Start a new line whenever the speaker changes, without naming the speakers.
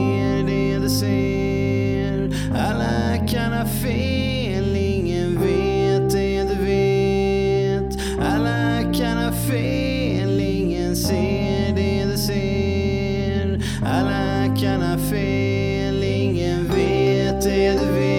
ser det de ser. Alla kan ha fel, ingen vet det du vet. Alla kan ha fel, ingen ser det du ser. Alla kan ha fel, ingen vet det du vet.